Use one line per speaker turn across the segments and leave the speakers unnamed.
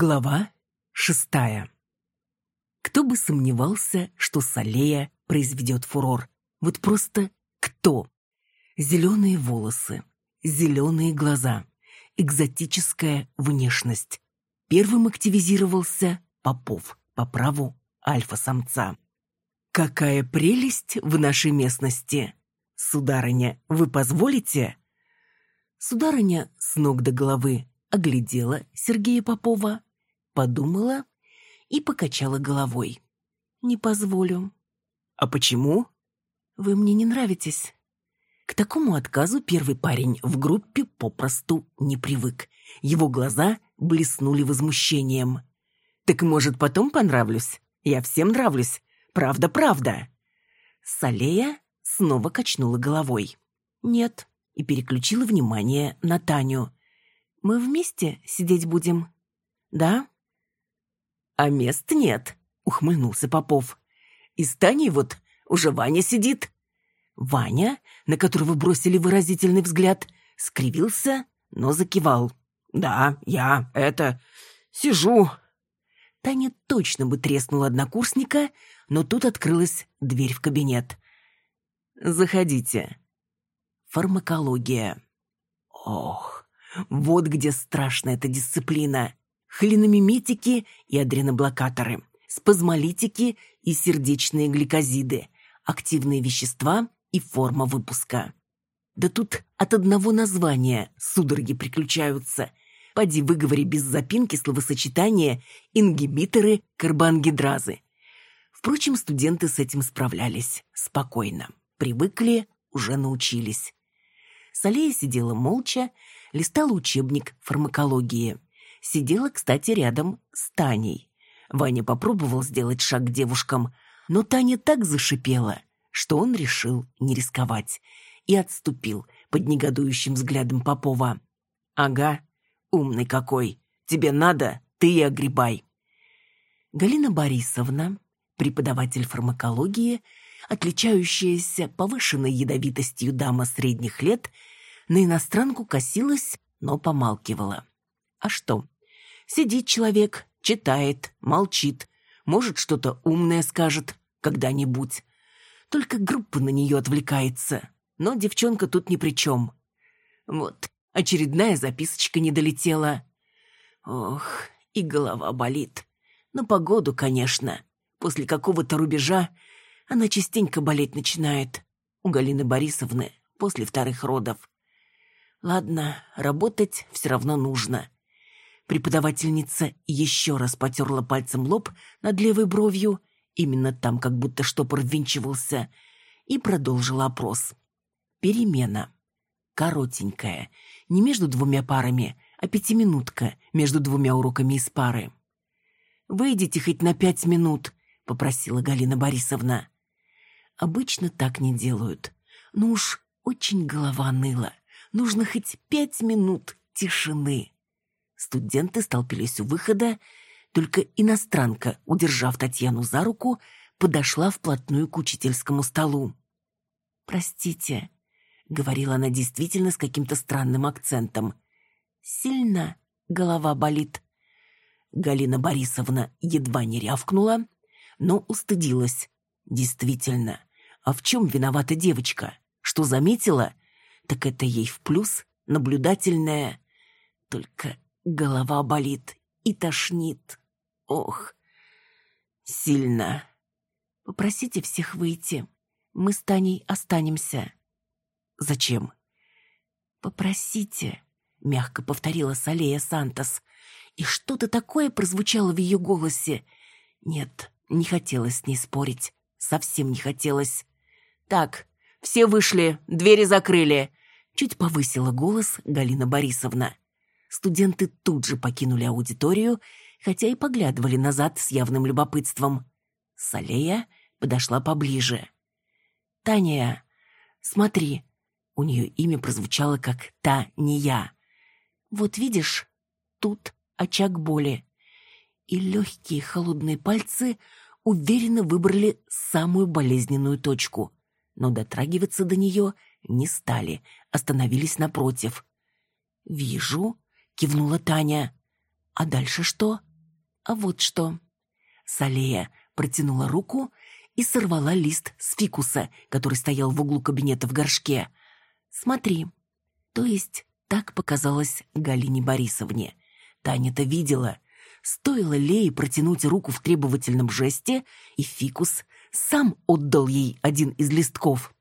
Глава шестая. Кто бы сомневался, что Салея произведет фурор. Вот просто кто? Зеленые волосы, зеленые глаза, экзотическая внешность. Первым активизировался Попов по праву альфа-самца. «Какая прелесть в нашей местности! Сударыня, вы позволите?» Сударыня с ног до головы оглядела Сергея Попова, подумала и покачала головой. «Не позволю». «А почему?» «Вы мне не нравитесь». К такому отказу первый парень в группе попросту не привык. Его глаза блеснули возмущением. «Так, может, потом понравлюсь? Я всем нравлюсь. Правда, правда». Салея снова качнула головой. «Нет», и переключила внимание на Таню. Мы вместе сидеть будем? Да? А мест нет, ухмыльнулся Попов. И с Таней вот уже Ваня сидит. Ваня, на которого бросили выразительный взгляд, скривился, но закивал. «Да, я, это, сижу». Таня точно бы треснула однокурсника, но тут открылась дверь в кабинет. «Заходите». Фармакология. Ох, вот где страшна эта дисциплина. Холиномиметики и адреноблокаторы, спазмолитики и сердечные гликозиды, активные вещества и форма выпуска. Да тут от одного названия судороги приключаются. Поди выговори без запинки словосочетание «ингибиторы карбоангидразы». Впрочем, студенты с этим справлялись спокойно. Привыкли, уже научились. Салея сидела молча, листала учебник фармакологии. Сидела, кстати, рядом с Таней. Ваня попробовал сделать шаг к девушкам, но Таня так зашипела, что он решил не рисковать и отступил под негодующим взглядом Попова. «Ага, умный какой. Тебе надо, ты и огребай». Галина Борисовна, преподаватель фармакологии, отличающаяся повышенной ядовитостью дама средних лет, на иностранку косилась, но помалкивала. А что? Сидит человек, читает, молчит, может, что-то умное скажет когда-нибудь. Только группа на нее отвлекается, но девчонка тут ни при чем. Вот, очередная записочка не долетела. Ох, и голова болит. На погоду, конечно. После какого-то рубежа она частенько болеть начинает. У Галины Борисовны после вторых родов. Ладно, работать все равно нужно. Преподавательница еще раз потерла пальцем лоб над левой бровью, именно там как будто штопор ввинчивался, и продолжила опрос. Перемена. Коротенькая. Не между двумя парами, а пятиминутка между двумя уроками из пары. «Выйдите хоть на пять минут», — попросила Галина Борисовна. Обычно так не делают. Ну уж очень голова ныла. Нужно хоть пять минут тишины. Студенты столпились у выхода, только иностранка, удержав Татьяну за руку, подошла вплотную к учительскому столу. «Простите», — говорила она действительно с каким-то странным акцентом. «Сильно голова болит». Галина Борисовна едва не рявкнула, но устыдилась. Действительно, а в чем виновата девочка? Что заметила? так это ей в плюс наблюдательная. Только голова болит и тошнит. Ох, сильно. Попросите всех выйти. Мы с Таней останемся. Зачем? Попросите, мягко повторила Салея Сантос. И что-то такое прозвучало в ее голосе. Нет, не хотелось с ней спорить. Совсем не хотелось. Так, все вышли, двери закрыли. Чуть повысила голос Галина Борисовна. Студенты тут же покинули аудиторию, хотя и поглядывали назад с явным любопытством. Салея подошла поближе. «Таня, смотри». У нее имя прозвучало как «та, не я». «Вот видишь, тут очаг боли». И легкие холодные пальцы уверенно выбрали самую болезненную точку, но дотрагиваться до нее не стали, остановились напротив. «Вижу», — кивнула Таня. «А дальше что?» А вот что. Салея протянула руку и сорвала лист с фикуса, который стоял в углу кабинета в горшке. «Смотри». То есть так показалось Галине Борисовне. Таня-то видела. Стоило Лее протянуть руку в требовательном жесте, и фикус сам отдал ей один из листков.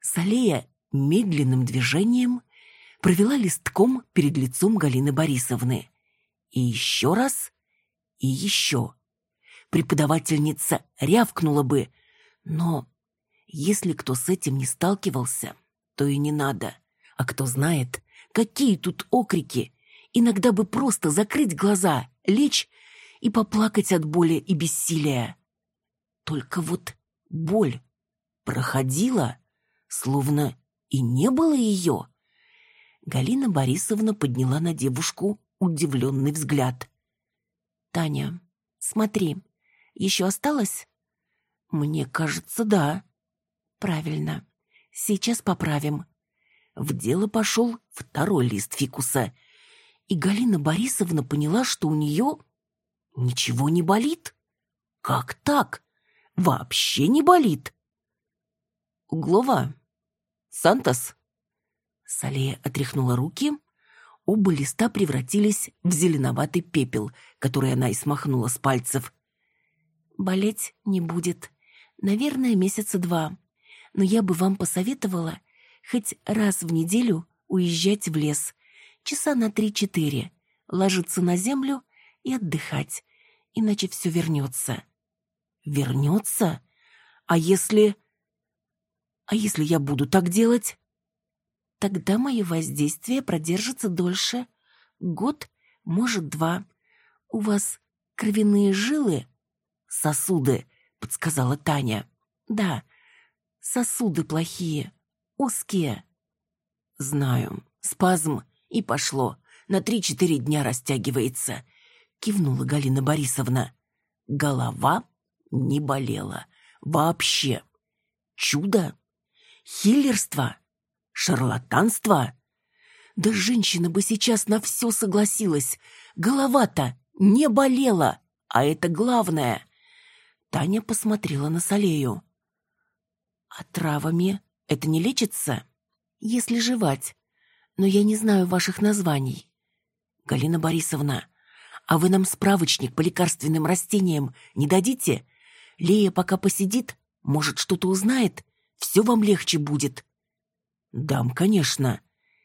Салея медленным движением провела листком перед лицом Галины Борисовны. И еще раз, и еще. Преподавательница рявкнула бы, но если кто с этим не сталкивался, то и не надо. А кто знает, какие тут окрики, иногда бы просто закрыть глаза, лечь и поплакать от боли и бессилия. Только вот боль проходила, словно и не было ее. Галина Борисовна подняла на девушку удивленный взгляд. «Таня, смотри, еще осталось?» «Мне кажется, да». «Правильно. Сейчас поправим». В дело пошел второй лист фикуса. И Галина Борисовна поняла, что у нее ничего не болит. Как так? Вообще не болит. Углова. Сантос. Салея отряхнула руки. Оба листа превратились в зеленоватый пепел, который она и смахнула с пальцев. «Болеть не будет. Наверное, месяца два. Но я бы вам посоветовала хоть раз в неделю уезжать в лес. Часа на три-четыре. Ложиться на землю и отдыхать. Иначе все вернется». «Вернется? А если...» «А если я буду так делать?» Тогда мое воздействие продержится дольше. Год, может, два. У вас кровяные жилы? Сосуды, подсказала Таня. Да, сосуды плохие, узкие. Знаю, спазм, и пошло. На три-четыре дня растягивается. Кивнула Галина Борисовна. Голова не болела. Вообще. Чудо? Хиллерство? Шарлатанство? Да женщина бы сейчас на все согласилась. Голова-то не болела, а это главное. Таня посмотрела на Салею. А травами это не лечится? Если жевать. Но я не знаю ваших названий. Галина Борисовна, а вы нам справочник по лекарственным растениям не дадите? Лея пока посидит, может, что-то узнает, все вам легче будет. Дам, конечно.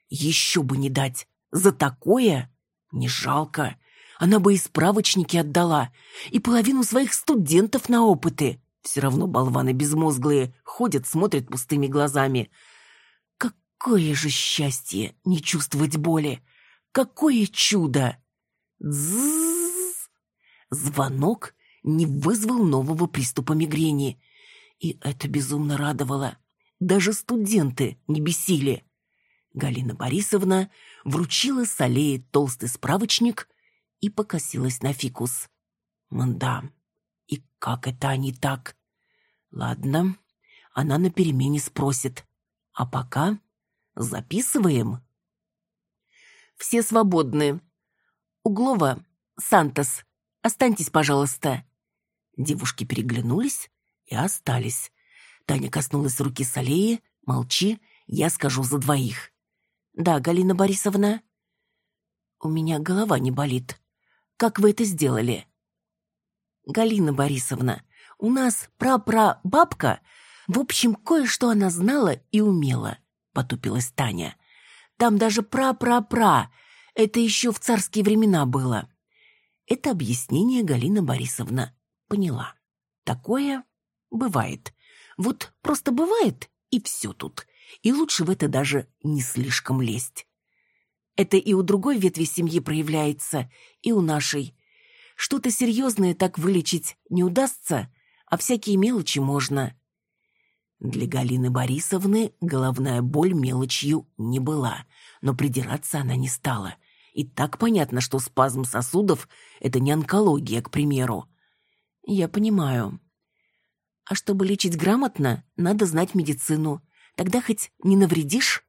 Еще бы не дать. За такое не жалко. Она бы и справочники отдала, и половину своих студентов на опыты. Все равно болваны безмозглые ходят, смотрят пустыми глазами. Какое же счастье не чувствовать боли! Какое чудо! Дзззз! Звонок не вызвал нового приступа мигрени. И это безумно радовало. Даже студенты не бесили. Галина Борисовна вручила Салее толстый справочник и покосилась на фикус. Мда, и как это они так? Ладно, она на перемене спросит. А пока записываем. Все свободны. Углова, Сантос, останьтесь, пожалуйста. Девушки переглянулись и остались. Таня коснулась руки Салеи. «Молчи, я скажу за двоих». «Да, Галина Борисовна?» «У меня голова не болит. Как вы это сделали?» «Галина Борисовна, у нас прапрабабка, в общем, кое-что она знала и умела», — потупилась Таня. «Там даже пра-пра-пра, это еще в царские времена было». Это объяснение Галина Борисовна поняла. Такое бывает. Вот просто бывает, и все тут. И лучше в это даже не слишком лезть. Это и у другой ветви семьи проявляется, и у нашей. Что-то серьезное так вылечить не удастся, а всякие мелочи можно. Для Галины Борисовны головная боль мелочью не была, но придираться она не стала. И так понятно, что спазм сосудов – это не онкология, к примеру. Я понимаю. А чтобы лечить грамотно, надо знать медицину. Тогда хоть не навредишь.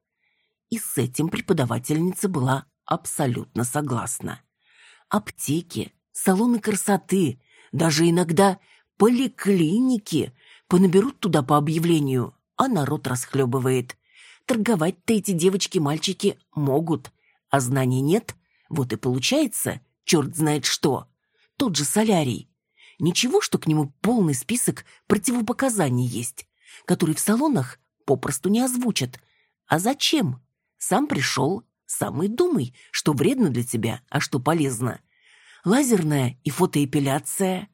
И с этим преподавательница была абсолютно согласна. Аптеки, салоны красоты, даже иногда поликлиники понаберут туда по объявлению, а народ расхлебывает. Торговать-то эти девочки-мальчики могут, а знаний нет, вот и получается, черт знает что. Тот же солярий. Ничего, что к нему полный список противопоказаний есть, который в салонах попросту не озвучат. А зачем? Сам пришел, сам и думай, что вредно для тебя, а что полезно. Лазерная и фотоэпиляция.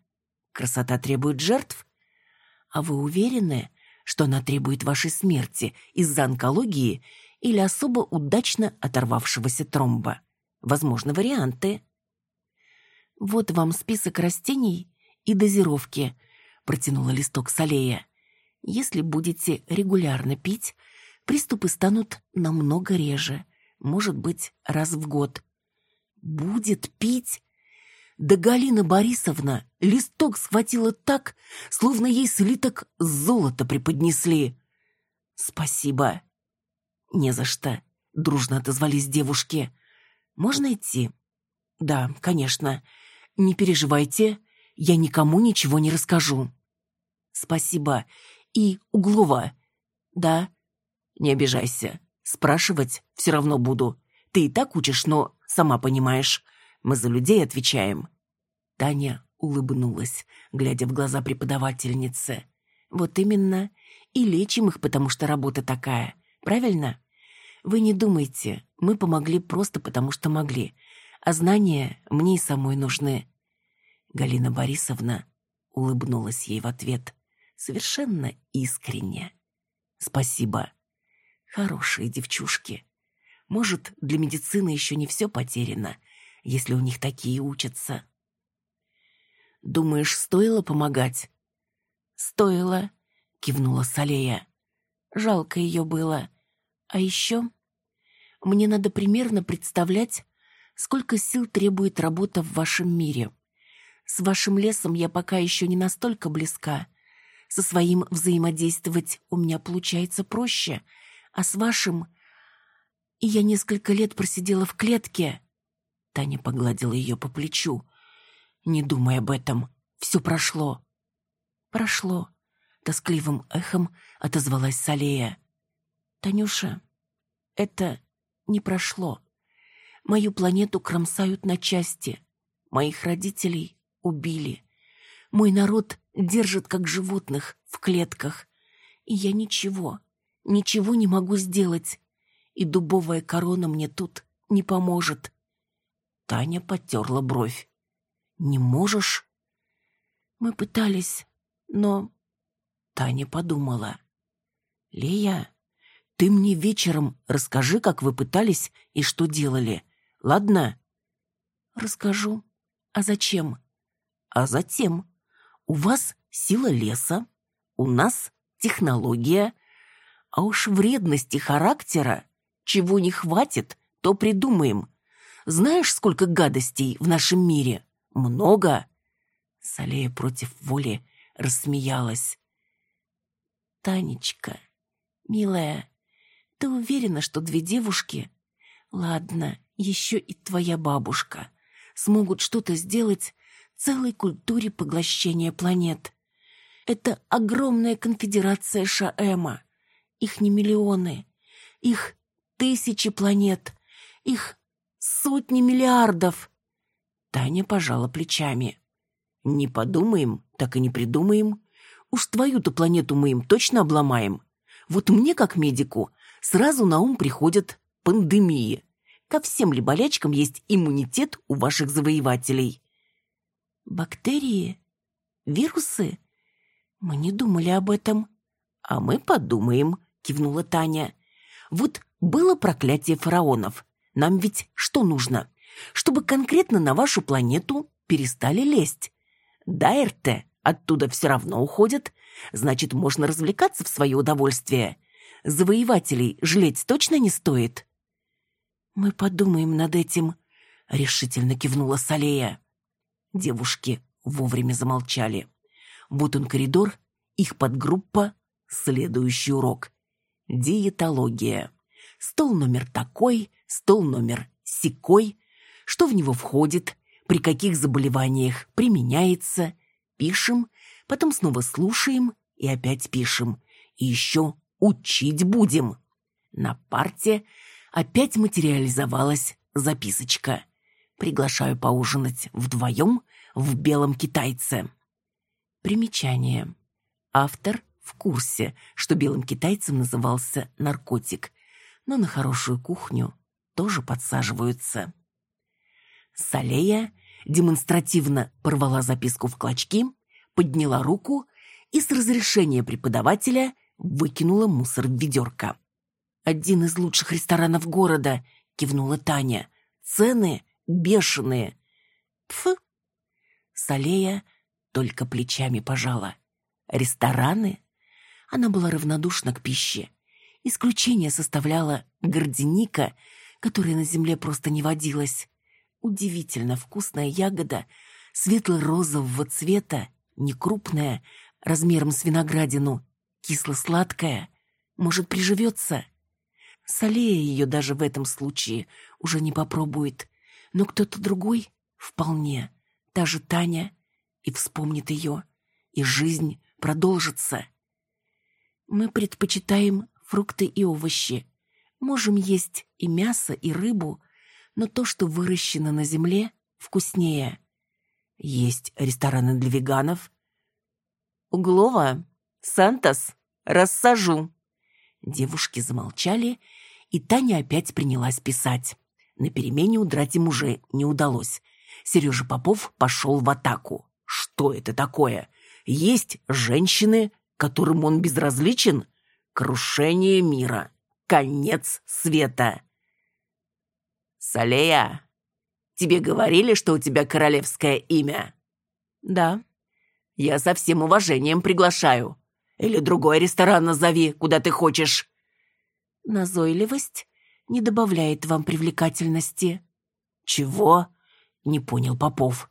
Красота требует жертв. А вы уверены, что она требует вашей смерти из-за онкологии или особо удачно оторвавшегося тромба? Возможны варианты. Вот вам список растений и дозировки, протянула листок Салея. Если будете регулярно пить, приступы станут намного реже, может быть, раз в год. Будет пить? Да Галина Борисовна листок схватила так, словно ей слиток золота преподнесли. Спасибо. Не за что, дружно отозвались девушки. Можно идти? Да, конечно. Не переживайте, я никому ничего не расскажу. Спасибо. И Углова. Да. Не обижайся. Спрашивать все равно буду. Ты и так учишь, но сама понимаешь. Мы за людей отвечаем. Таня улыбнулась, глядя в глаза преподавательницы. Вот именно. И лечим их, потому что работа такая. Правильно? Вы не думайте, мы помогли просто потому, что могли. А знания мне и самой нужны. Галина Борисовна улыбнулась ей в ответ совершенно искренне. «Спасибо. Хорошие девчушки. Может, для медицины еще не все потеряно, если у них такие учатся». «Думаешь, стоило помогать?» «Стоило», — кивнула Салея. «Жалко ее было. А еще мне надо примерно представлять, сколько сил требует работа в вашем мире. С вашим лесом я пока еще не настолько близка, со своим взаимодействовать у меня получается проще, а с вашим... И я несколько лет просидела в клетке. Таня погладила ее по плечу. Не думай об этом, все прошло. Прошло. Тоскливым эхом отозвалась Салея. Танюша, это не прошло. Мою планету кромсают на части. Моих родителей убили. Мой народ держит как животных в клетках. И я ничего, ничего не могу сделать. И дубовая корона мне тут не поможет. Таня потерла бровь. «Не можешь?» «Мы пытались, но...» Таня подумала. «Лея, ты мне вечером расскажи, как вы пытались и что делали, ладно?» «Расскажу. А зачем?» «А затем, у вас сила леса, у нас технология, а уж вредности характера, чего не хватит, то придумаем. Знаешь, сколько гадостей в нашем мире? Много. Салея против воли рассмеялась. Танечка, милая, ты уверена, что две девушки, ладно, еще и твоя бабушка, смогут что-то сделать целой культуре поглощения планет. Это огромная конфедерация Шаэма. Их не миллионы, их тысячи планет, их сотни миллиардов. Таня пожала плечами. Не подумаем, так и не придумаем. Уж твою-то планету мы им точно обломаем. Вот мне, как медику, сразу на ум приходят пандемии. Ко всем ли болячкам есть иммунитет у ваших завоевателей? Бактерии? Вирусы? Мы не думали об этом. А мы подумаем, кивнула Таня. Вот было проклятие фараонов. Нам ведь что нужно? Чтобы конкретно на вашу планету перестали лезть. Дайрте оттуда все равно уходят, значит, можно развлекаться в свое удовольствие. Завоевателей жалеть точно не стоит. Мы подумаем над этим, решительно кивнула Салея. Девушки вовремя замолчали. Вот он коридор, их подгруппа, следующий урок. Диетология. Стол номер такой, стол номер секой. Что в него входит, при каких заболеваниях применяется, пишем, потом снова слушаем и опять пишем. И еще учить будем. На парте опять материализовалась записочка. Приглашаю поужинать вдвоем в белом китайце. Примечание. Автор в курсе, что белым китайцем назывался наркотик, но на хорошую кухню тоже подсаживаются. Салея демонстративно порвала записку в клочки, подняла руку и с разрешения преподавателя выкинула мусор в ведерко. «Один из лучших ресторанов города», — кивнула Таня. «Цены бешеные». «Пф!» Салея только плечами пожала. «Рестораны?» Она была равнодушна к пище. Исключение составляла горденика, которая на земле просто не водилась. Удивительно вкусная ягода, светло-розового цвета, некрупная, размером с виноградину, кисло-сладкая. Может, приживется? Солея ее даже в этом случае уже не попробует. Но кто-то другой вполне. Та же Таня и вспомнит ее. И жизнь продолжится. Мы предпочитаем фрукты и овощи. Можем есть и мясо, и рыбу, но то, что выращено на земле, вкуснее. Есть рестораны для веганов. Углова, Сантос, рассажу. Девушки замолчали, и Таня опять принялась писать. На перемене удрать им уже не удалось. Сережа Попов пошел в атаку. Что это такое? Есть женщины, которым он безразличен? Крушение мира. Конец света. «Салея, тебе говорили, что у тебя королевское имя?» «Да». «Я со всем уважением приглашаю. Или другой ресторан назови, куда ты хочешь».
«Назойливость не добавляет вам привлекательности».
«Чего?» — не понял Попов.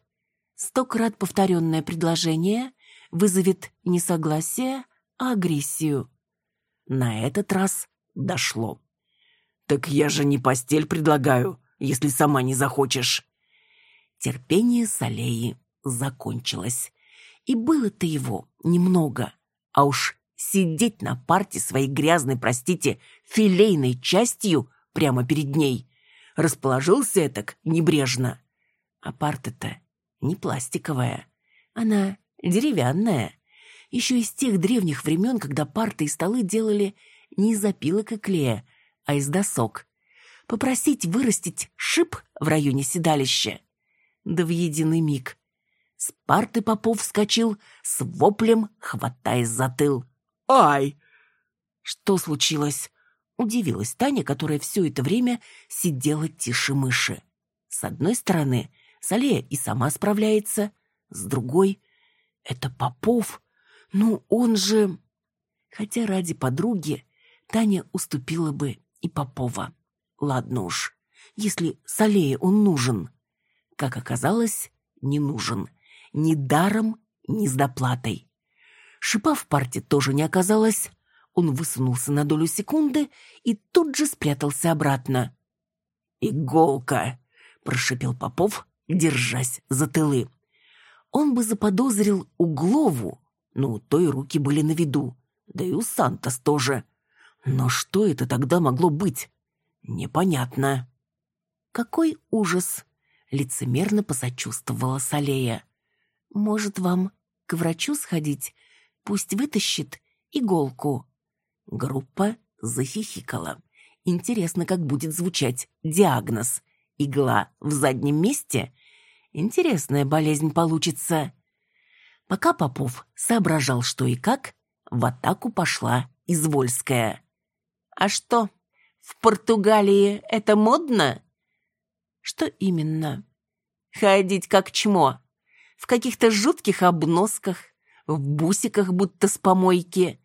Стократ повторенное предложение вызовет не согласие, а агрессию.
На этот раз дошло. «Так я же не постель предлагаю если сама не захочешь». Терпение Салеи закончилось. И было-то его немного. А уж сидеть на парте своей грязной, простите, филейной частью прямо перед ней. Расположился этак небрежно. А парта-то не пластиковая. Она деревянная. Еще из тех древних времен, когда парты и столы делали не из опилок и клея, а из досок попросить вырастить шип в районе седалища. Да в единый миг. С парты Попов вскочил с воплем, хватаясь за тыл. «Ай!» «Что случилось?» Удивилась Таня, которая все это время сидела тише мыши. С одной стороны, Салея и сама справляется, с другой — это Попов. Ну, он же... Хотя ради подруги Таня уступила бы и Попова. Ладно уж, если Салее он нужен. Как оказалось, не нужен. Ни даром, ни с доплатой. Шипа в парте тоже не оказалось. Он высунулся на долю секунды и тут же спрятался обратно. «Иголка!» — прошипел Попов, держась за тылы. Он бы заподозрил Углову, но у той руки были на виду, да и у Сантос тоже. Но что это тогда могло быть? «Непонятно».
«Какой ужас!» — лицемерно посочувствовала Салея. «Может, вам к врачу сходить? Пусть вытащит иголку».
Группа захихикала. Интересно, как будет звучать диагноз. Игла в заднем месте? Интересная болезнь получится. Пока Попов соображал, что и как, в атаку пошла Извольская. «А что?» В Португалии это модно?
Что именно?
Ходить как чмо. В каких-то жутких обносках, в бусиках, будто с помойки.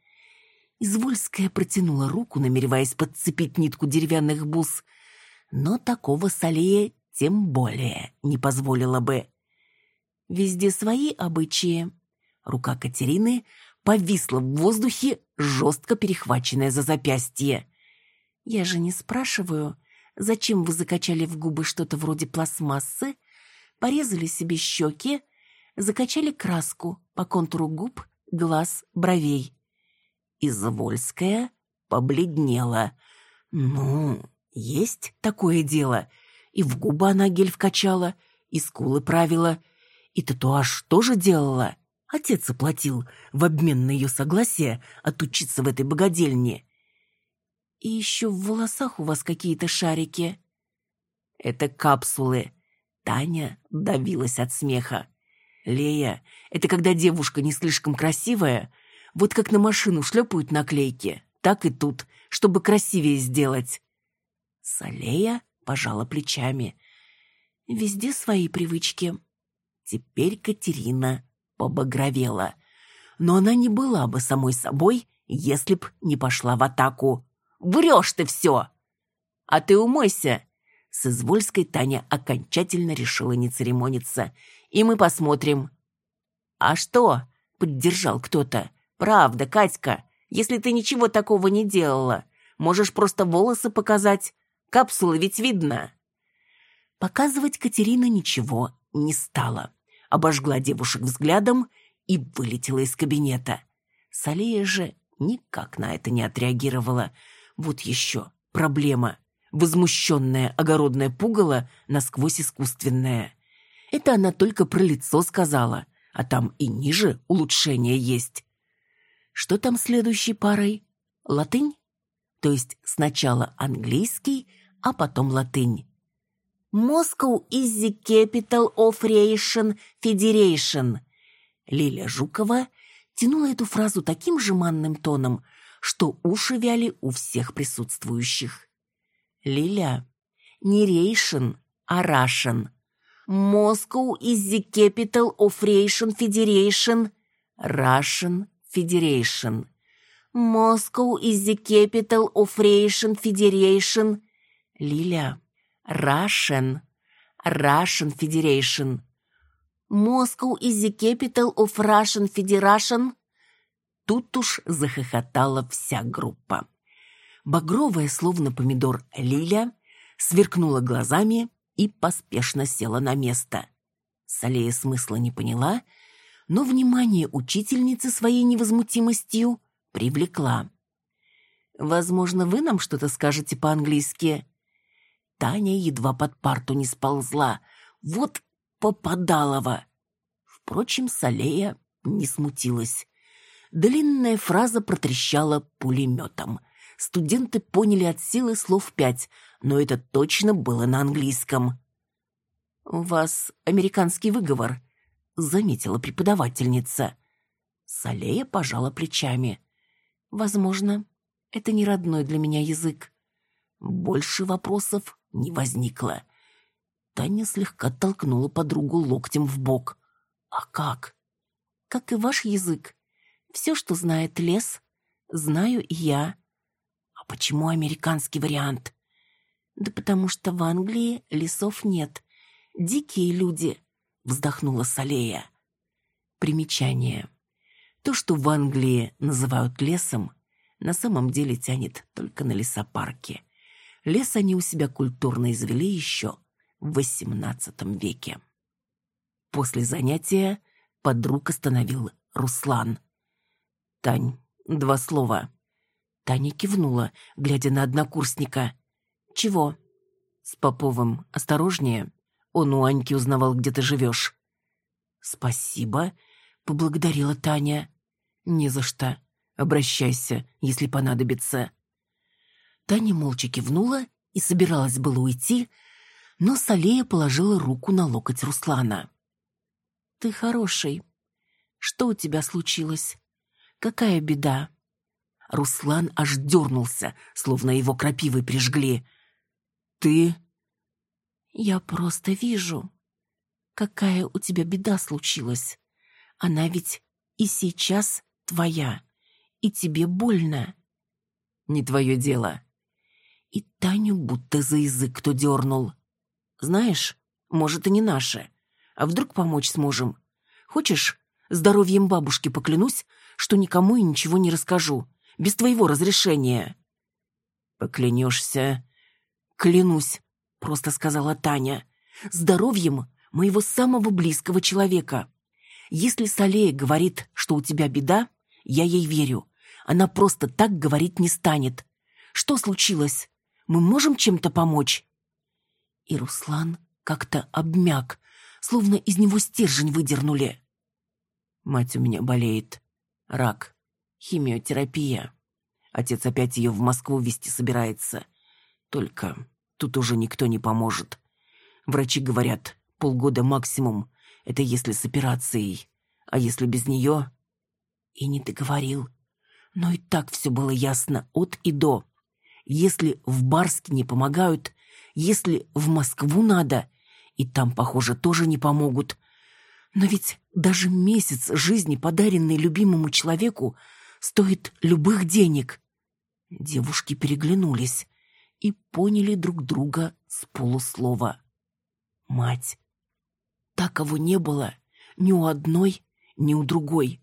Извольская протянула руку, намереваясь подцепить нитку деревянных бус, но такого Салея тем более не позволила бы.
Везде свои обычаи.
Рука Катерины повисла в воздухе, жестко перехваченная за запястье.
Я же не спрашиваю, зачем вы закачали в губы что-то вроде пластмассы, порезали себе щеки, закачали краску по контуру губ, глаз, бровей.
Извольская побледнела. Ну, есть такое дело. И в губы она гель вкачала, и скулы правила, и татуаж тоже делала. Отец оплатил в обмен на ее согласие отучиться в этой богадельне.
И еще в волосах у вас какие-то шарики.
Это капсулы. Таня давилась от смеха. Лея, это когда девушка не слишком красивая, вот как на машину шлепают наклейки, так и тут, чтобы красивее сделать. Салея пожала плечами.
Везде свои привычки.
Теперь Катерина побагровела. Но она не была бы самой собой, если б не пошла в атаку. «Врешь ты все!» «А ты умойся!» С Извольской Таня окончательно решила не церемониться. «И мы посмотрим». «А что?» — поддержал кто-то. «Правда, Катька, если ты ничего такого не делала, можешь просто волосы показать. Капсулы ведь видно». Показывать Катерина ничего не стала обожгла девушек взглядом и вылетела из кабинета. Салея же никак на это не отреагировала. Вот еще проблема. Возмущенное огородное пугало насквозь искусственное. Это она только про лицо сказала, а там и ниже улучшение есть. Что там следующей парой? Латынь? То есть сначала английский, а потом латынь. Moscow is the capital of Russian Federation. Лиля Жукова тянула эту фразу таким же манным тоном, что уши вяли у всех присутствующих. Лиля, не Рейшин, а Рашен. Moscow is the capital of Russian Federation. Russian Federation. Moscow is the capital of Russian Federation. Лиля, Russian. Russian Federation. Moscow is the capital of Russian Federation. Тут уж захохотала вся группа. Багровая, словно помидор, Лиля сверкнула глазами и поспешно села на место. Салея смысла не поняла, но внимание учительницы своей невозмутимостью привлекла. «Возможно, вы нам что-то скажете по-английски?» Таня едва под парту не сползла. Вот попадалова. Впрочем, Салея не смутилась. Длинная фраза протрещала пулеметом. Студенты поняли от силы слов пять, но это точно было на английском. «У вас американский выговор», — заметила преподавательница. Салея пожала плечами. «Возможно, это не родной для меня язык». Больше вопросов не возникло. Таня слегка толкнула подругу локтем в бок. «А как?» «Как и ваш язык. Все, что знает лес, знаю и я». «А почему американский вариант?» «Да потому что в Англии лесов нет. Дикие люди», — вздохнула Салея. Примечание. То, что в Англии называют лесом, на самом деле тянет только на лесопарки. Лес они у себя культурно извели еще в XVIII веке. После занятия подруг остановил Руслан. «Тань, два слова». Таня кивнула, глядя на однокурсника. «Чего?» «С Поповым осторожнее. Он у Аньки узнавал, где ты живешь». «Спасибо», — поблагодарила Таня. «Не за что. Обращайся, если понадобится». Таня молча кивнула и собиралась было уйти, но Салея положила руку на локоть Руслана. «Ты хороший. Что у тебя случилось? Какая беда?» Руслан аж дернулся, словно его крапивой прижгли. «Ты...» «Я просто вижу, какая у тебя беда случилась. Она ведь и сейчас твоя, и тебе больно». «Не твое дело», и Таню будто за язык кто дернул. «Знаешь, может, и не наше. А вдруг помочь сможем? Хочешь, здоровьем бабушки поклянусь, что никому и ничего не расскажу, без твоего разрешения?» «Поклянешься?» «Клянусь», — просто сказала Таня. «Здоровьем моего самого близкого человека. Если Салея говорит, что у тебя беда, я ей верю. Она просто так говорить не станет. Что случилось? Мы можем чем-то помочь?» И Руслан как-то обмяк, словно из него стержень выдернули. «Мать у меня болеет. Рак. Химиотерапия. Отец опять ее в Москву везти собирается. Только тут уже никто не поможет. Врачи говорят, полгода максимум. Это если с операцией. А если без нее... И не договорил. Но и так все было ясно от и до. Если в Барске не помогают, если в Москву надо, и там, похоже, тоже не помогут. Но ведь даже месяц жизни, подаренный любимому человеку, стоит любых денег. Девушки переглянулись и поняли друг друга с полуслова. Мать. Таково не было ни у одной, ни у другой.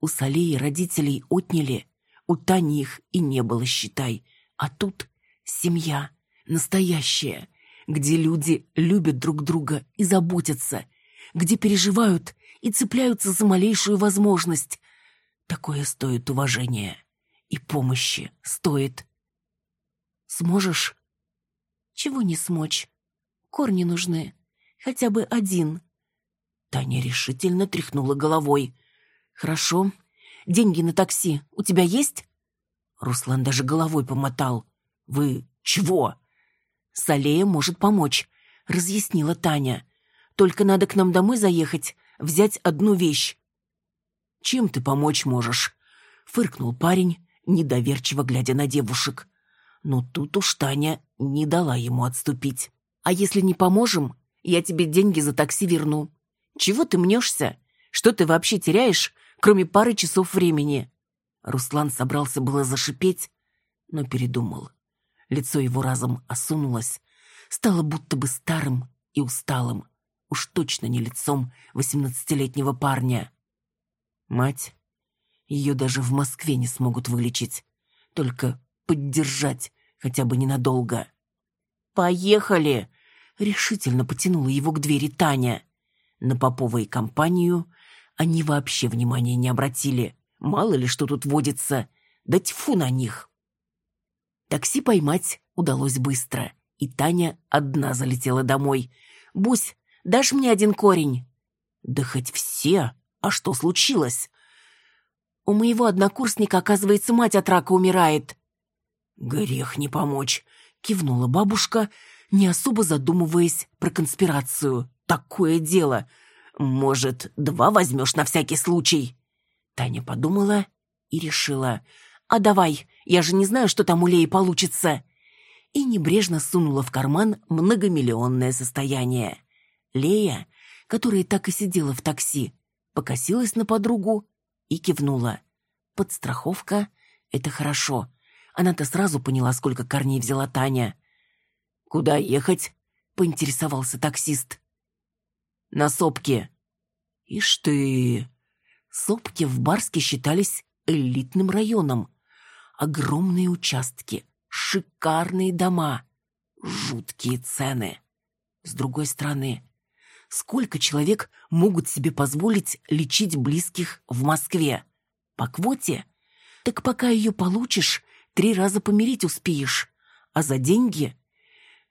У Салеи родителей отняли, у Тани их и не было, считай. А тут семья, настоящая, где люди любят друг друга и заботятся, где переживают и цепляются за малейшую возможность. Такое стоит уважения и помощи стоит. Сможешь?
Чего не смочь? Корни нужны. Хотя бы один.
Таня решительно тряхнула головой. Хорошо. Деньги на такси у тебя есть? Руслан даже головой помотал. Вы чего? Салея может помочь, разъяснила Таня. Только надо к нам домой заехать, взять одну вещь. Чем ты помочь можешь? Фыркнул парень, недоверчиво глядя на девушек. Но тут уж Таня не дала ему отступить. «А если не поможем, я тебе деньги за такси верну. Чего ты мнешься? Что ты вообще теряешь, кроме пары часов времени?» Руслан собрался было зашипеть, но передумал. Лицо его разом осунулось, стало будто бы старым и усталым. Уж точно не лицом восемнадцатилетнего парня. Мать ее даже в Москве не смогут вылечить. Только поддержать хотя бы ненадолго. «Поехали!» — решительно потянула его к двери Таня. На Попова и компанию они вообще внимания не обратили. Мало ли что тут водится. Да тьфу на них! Такси поймать удалось быстро, и Таня одна залетела домой. «Бусь, дашь мне один корень?» «Да хоть все! А что случилось?» У моего однокурсника, оказывается, мать от рака умирает». «Грех не помочь», — кивнула бабушка, не особо задумываясь про конспирацию. «Такое дело. Может, два возьмешь на всякий случай?» Таня подумала и решила. «А давай, я же не знаю, что там у Леи получится». И небрежно сунула в карман многомиллионное состояние. Лея, которая так и сидела в такси, покосилась на подругу и кивнула. Подстраховка — это хорошо. Она-то сразу поняла, сколько корней взяла Таня. «Куда ехать?» — поинтересовался таксист. «На сопки». «Ишь ты!» Сопки в Барске считались элитным районом. Огромные участки, шикарные дома, жуткие цены. С другой стороны, сколько человек могут себе позволить лечить близких в Москве? По квоте? Так пока ее получишь, три раза помирить успеешь. А за деньги?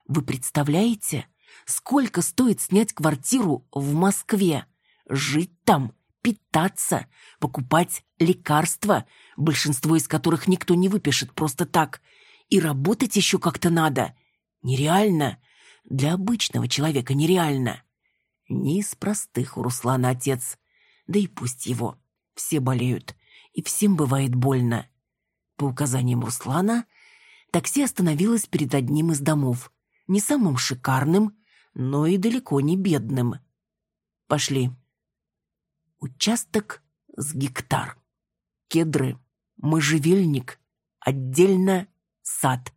Вы представляете, сколько стоит снять квартиру в Москве? Жить там, питаться, покупать лекарства, большинство из которых никто не выпишет просто так. И работать еще как-то надо. Нереально. Для обычного человека нереально. Не из простых у Руслана отец. Да и пусть его. Все болеют. И всем бывает больно. По указаниям Руслана, такси остановилось перед одним из домов. Не самым шикарным, но и далеко не бедным. Пошли. Участок с гектар. Кедры, можжевельник, отдельно сад.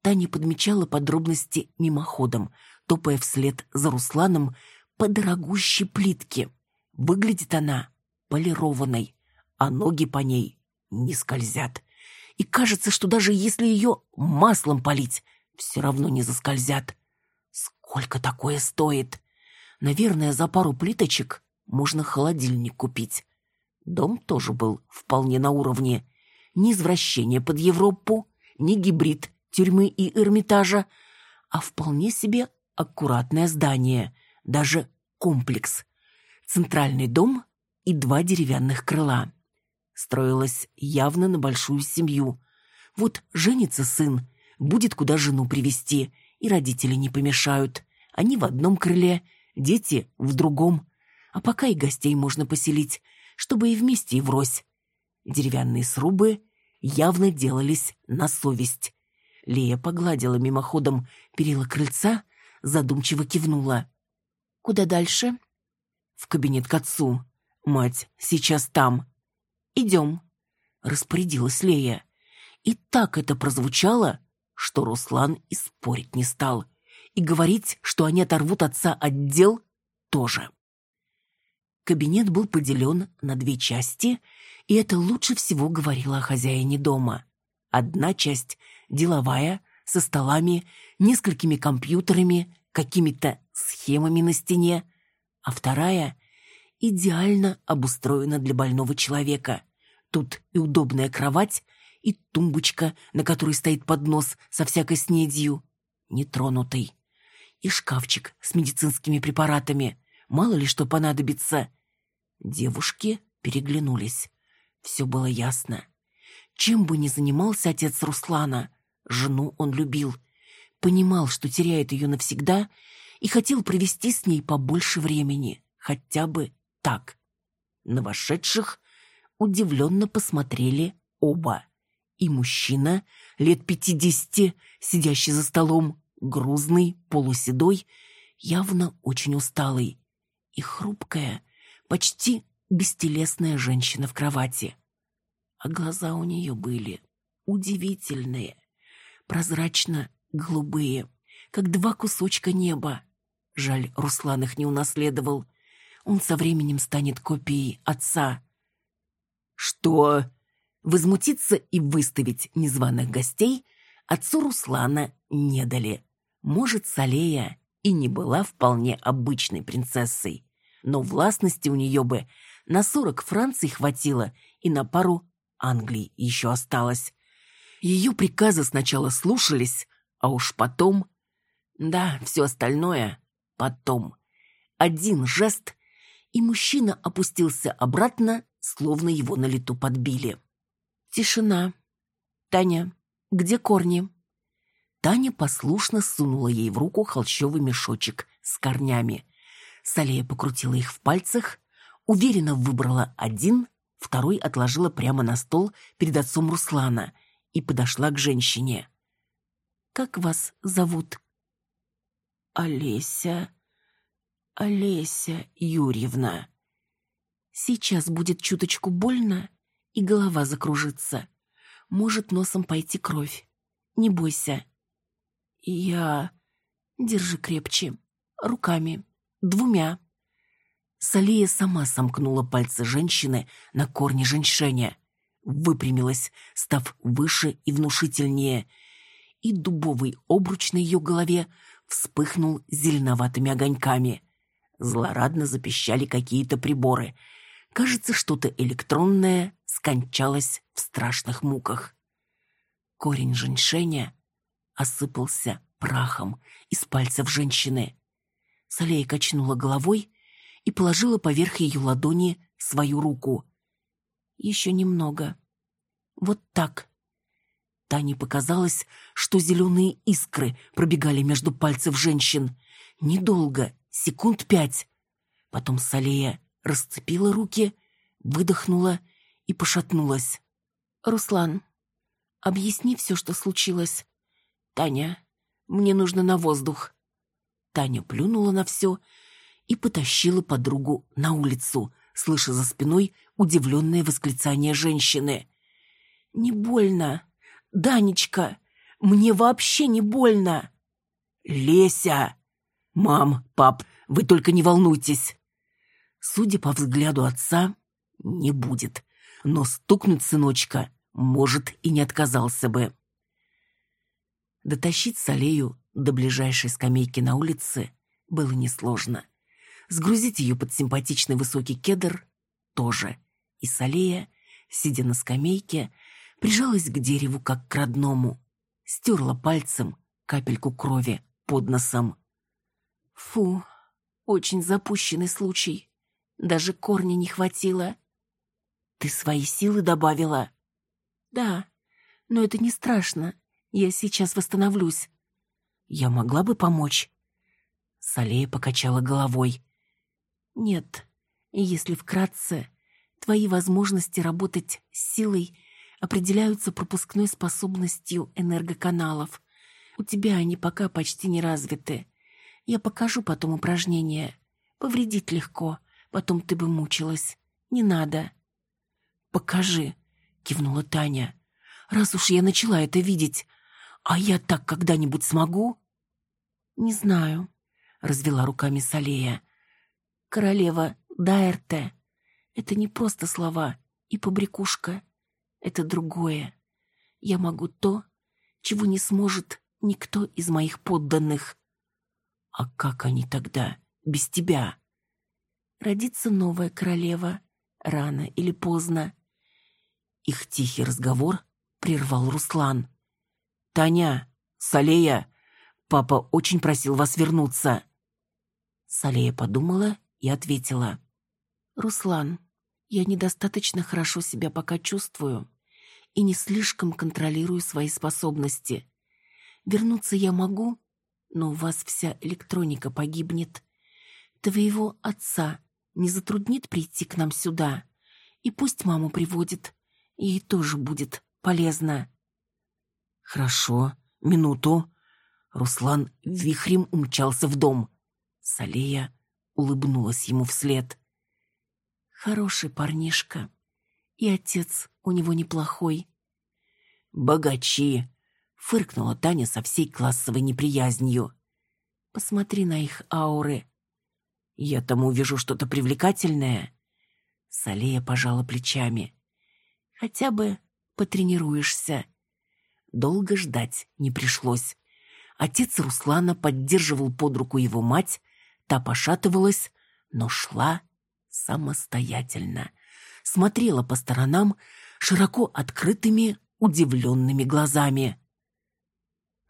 Таня подмечала подробности мимоходом, топая вслед за Русланом по дорогущей плитке. Выглядит она полированной, а ноги по ней не скользят. И кажется, что даже если ее маслом полить, все равно не заскользят. Сколько такое стоит? Наверное, за пару плиточек можно холодильник купить. Дом тоже был вполне на уровне. Ни извращение под Европу, ни гибрид тюрьмы и Эрмитажа, а вполне себе аккуратное здание, даже комплекс. Центральный дом и два деревянных крыла. Строилось явно на большую семью. Вот женится сын, будет куда жену привести, и родители не помешают. Они в одном крыле, дети в другом. А пока и гостей можно поселить, чтобы и вместе, и врозь. Деревянные срубы явно делались на совесть. Лея погладила мимоходом перила крыльца, задумчиво кивнула. «Куда дальше?» «В кабинет к отцу. Мать сейчас там». «Идем», — распорядилась Лея. И так это прозвучало, что Руслан и спорить не стал. И говорить, что они оторвут отца от дел, тоже. Кабинет был поделен на две части, и это лучше всего говорило о хозяине дома. Одна часть – деловая, со столами, несколькими компьютерами, какими-то схемами на стене, а вторая – идеально обустроена для больного человека. Тут и удобная кровать, и тумбочка, на которой стоит поднос со всякой снедью, нетронутый, и шкафчик с медицинскими препаратами – Мало ли что понадобится. Девушки переглянулись. Все было ясно. Чем бы ни занимался отец Руслана, жену он любил. Понимал, что теряет ее навсегда, и хотел провести с ней побольше времени. Хотя бы так. На вошедших удивленно посмотрели оба. И мужчина, лет пятидесяти, сидящий за столом, грузный, полуседой, явно очень усталый и хрупкая, почти бестелесная женщина в кровати. А глаза у нее были удивительные, прозрачно-голубые, как два кусочка неба. Жаль, Руслан их не унаследовал. Он со временем станет копией отца. Что? Возмутиться и выставить незваных гостей отцу Руслана не дали. Может, Салея и не была вполне обычной принцессой, но властности у нее бы на сорок Франций хватило и на пару Англии еще осталось. Ее приказы сначала слушались, а уж потом... Да, все остальное потом. Один жест, и мужчина опустился обратно, словно его на лету подбили. Тишина. «Таня, где корни?» Таня послушно сунула ей в руку холщовый мешочек с корнями. Салея покрутила их в пальцах, уверенно выбрала один, второй отложила прямо на стол перед отцом Руслана и подошла к женщине. «Как вас зовут?» «Олеся... Олеся Юрьевна». «Сейчас будет чуточку больно, и голова закружится. Может носом пойти кровь. Не бойся». «Я...» «Держи крепче. Руками. Двумя». Салия сама сомкнула пальцы женщины на корне женьшеня, выпрямилась, став выше и внушительнее, и дубовый обруч на ее голове вспыхнул зеленоватыми огоньками. Злорадно запищали какие-то приборы. Кажется, что-то электронное скончалось в страшных муках. Корень женьшеня осыпался прахом из пальцев женщины. Салея качнула головой и положила поверх ее ладони свою руку. Еще немного. Вот так. Тане показалось, что зеленые искры пробегали между пальцев женщин. Недолго, секунд пять. Потом Салея расцепила руки, выдохнула и пошатнулась. «Руслан, объясни все, что случилось. «Таня, мне нужно на воздух». Таня плюнула на все и потащила подругу на улицу, слыша за спиной удивленное восклицание женщины. «Не больно. Данечка, мне вообще не больно». «Леся!» «Мам, пап, вы только не волнуйтесь!» Судя по взгляду отца, не будет, но стукнуть сыночка, может, и не отказался бы. Дотащить Салею до ближайшей скамейки на улице было несложно. Сгрузить ее под симпатичный высокий кедр тоже. И Салея, сидя на скамейке, прижалась к дереву, как к родному. Стерла пальцем капельку крови под носом.
Фу, очень запущенный случай. Даже корня не хватило.
Ты свои силы добавила?
Да, но это не страшно. Я сейчас восстановлюсь.
Я могла бы помочь? Салея покачала головой.
Нет, если вкратце, твои возможности работать с силой определяются пропускной способностью энергоканалов. У тебя они пока почти не развиты. Я покажу потом упражнения. Повредить легко, потом ты бы мучилась. Не надо.
Покажи, кивнула Таня. Раз уж я начала это видеть, а я так когда-нибудь смогу?
Не знаю, развела руками Салея. Королева Дайрте. Это не просто слова и побрякушка. Это другое. Я могу то, чего не сможет никто из моих подданных.
А как они тогда без тебя?
Родится новая королева, рано или поздно.
Их тихий разговор прервал Руслан. «Таня, Салея, папа очень просил вас вернуться». Салея подумала и ответила.
«Руслан, я недостаточно хорошо себя пока чувствую и не слишком контролирую свои способности. Вернуться я могу, но у вас вся электроника погибнет. Твоего отца не затруднит прийти к нам сюда, и пусть маму приводит, ей тоже будет полезно.
Хорошо, минуту. Руслан вихрем умчался в дом. Салея улыбнулась ему вслед.
Хороший парнишка, и отец у него неплохой.
Богачи, фыркнула Таня со всей классовой неприязнью.
Посмотри на их ауры.
Я там увижу что-то привлекательное. Салея пожала плечами.
Хотя бы потренируешься.
Долго ждать не пришлось. Отец Руслана поддерживал под руку его мать, та пошатывалась, но шла самостоятельно. Смотрела по сторонам широко открытыми, удивленными глазами.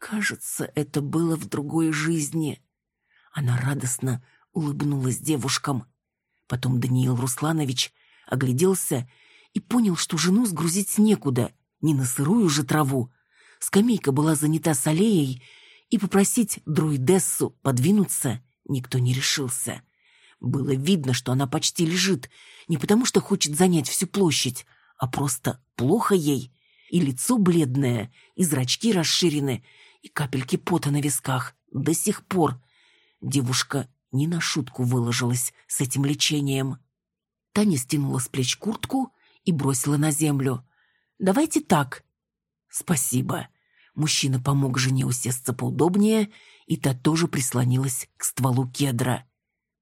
Кажется, это было в другой жизни. Она радостно улыбнулась девушкам. Потом Даниил Русланович огляделся и понял, что жену сгрузить некуда, не на сырую же траву. Скамейка была занята с аллеей, и попросить друидессу подвинуться никто не решился. Было видно, что она почти лежит, не потому что хочет занять всю площадь, а просто плохо ей, и лицо бледное, и зрачки расширены, и капельки пота на висках. До сих пор девушка не на шутку выложилась с этим лечением. Таня стянула с плеч куртку и бросила на землю. «Давайте так». «Спасибо». Мужчина помог жене усесться поудобнее, и та тоже прислонилась к стволу кедра.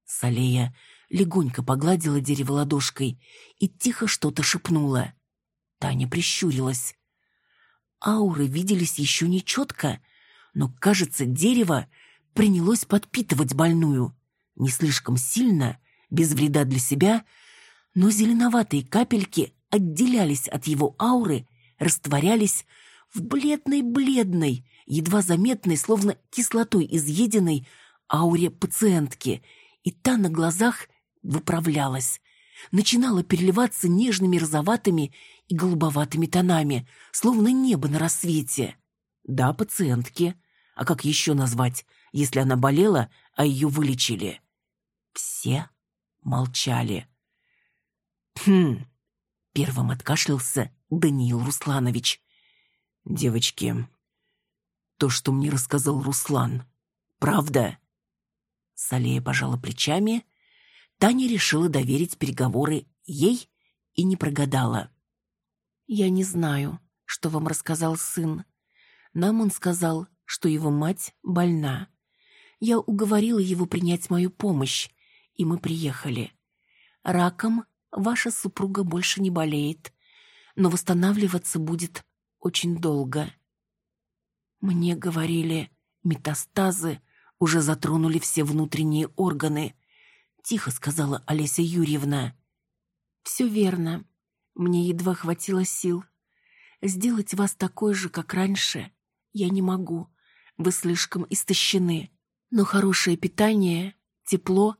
Салея легонько погладила дерево ладошкой и тихо что-то шепнула. Таня прищурилась. Ауры виделись еще не четко, но, кажется, дерево принялось подпитывать больную. Не слишком сильно, без вреда для себя, но зеленоватые капельки отделялись от его ауры, растворялись в бледной-бледной, едва заметной, словно кислотой изъеденной ауре пациентки, и та на глазах выправлялась, начинала переливаться нежными розоватыми и голубоватыми тонами, словно небо на рассвете. Да, пациентки, а как еще назвать, если она болела, а ее вылечили? Все молчали. «Хм...» — первым откашлялся Даниил Русланович. «Девочки, то, что мне рассказал Руслан, правда?» Салея пожала плечами. Таня решила доверить переговоры ей и не прогадала.
«Я не знаю, что вам рассказал сын. Нам он сказал, что его мать больна. Я уговорила его принять мою помощь, и мы приехали. Раком ваша супруга больше не болеет, но восстанавливаться будет очень долго. Мне говорили, метастазы уже затронули все внутренние органы. тихо сказала Олеся Юрьевна. «Все верно. Мне едва хватило сил. Сделать вас такой же, как раньше, я не могу. Вы слишком истощены. Но хорошее питание, тепло,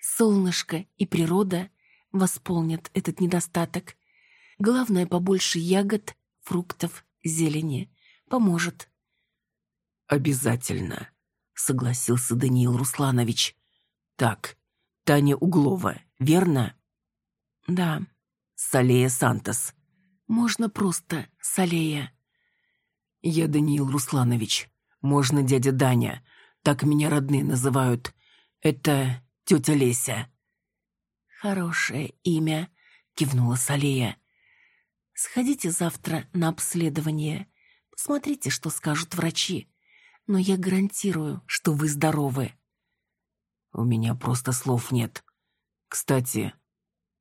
солнышко и природа восполнят этот недостаток. Главное, побольше ягод, фруктов, зелени. Поможет.
«Обязательно», — согласился Даниил Русланович. «Так, Таня Углова, верно?»
«Да».
«Салея Сантос».
«Можно просто Салея».
«Я Даниил Русланович. Можно дядя Даня. Так меня родные называют. Это тетя Леся».
«Хорошее имя», — кивнула Салея. «Сходите завтра на обследование. Посмотрите, что скажут врачи. Но я гарантирую, что вы здоровы».
У меня просто слов нет. Кстати,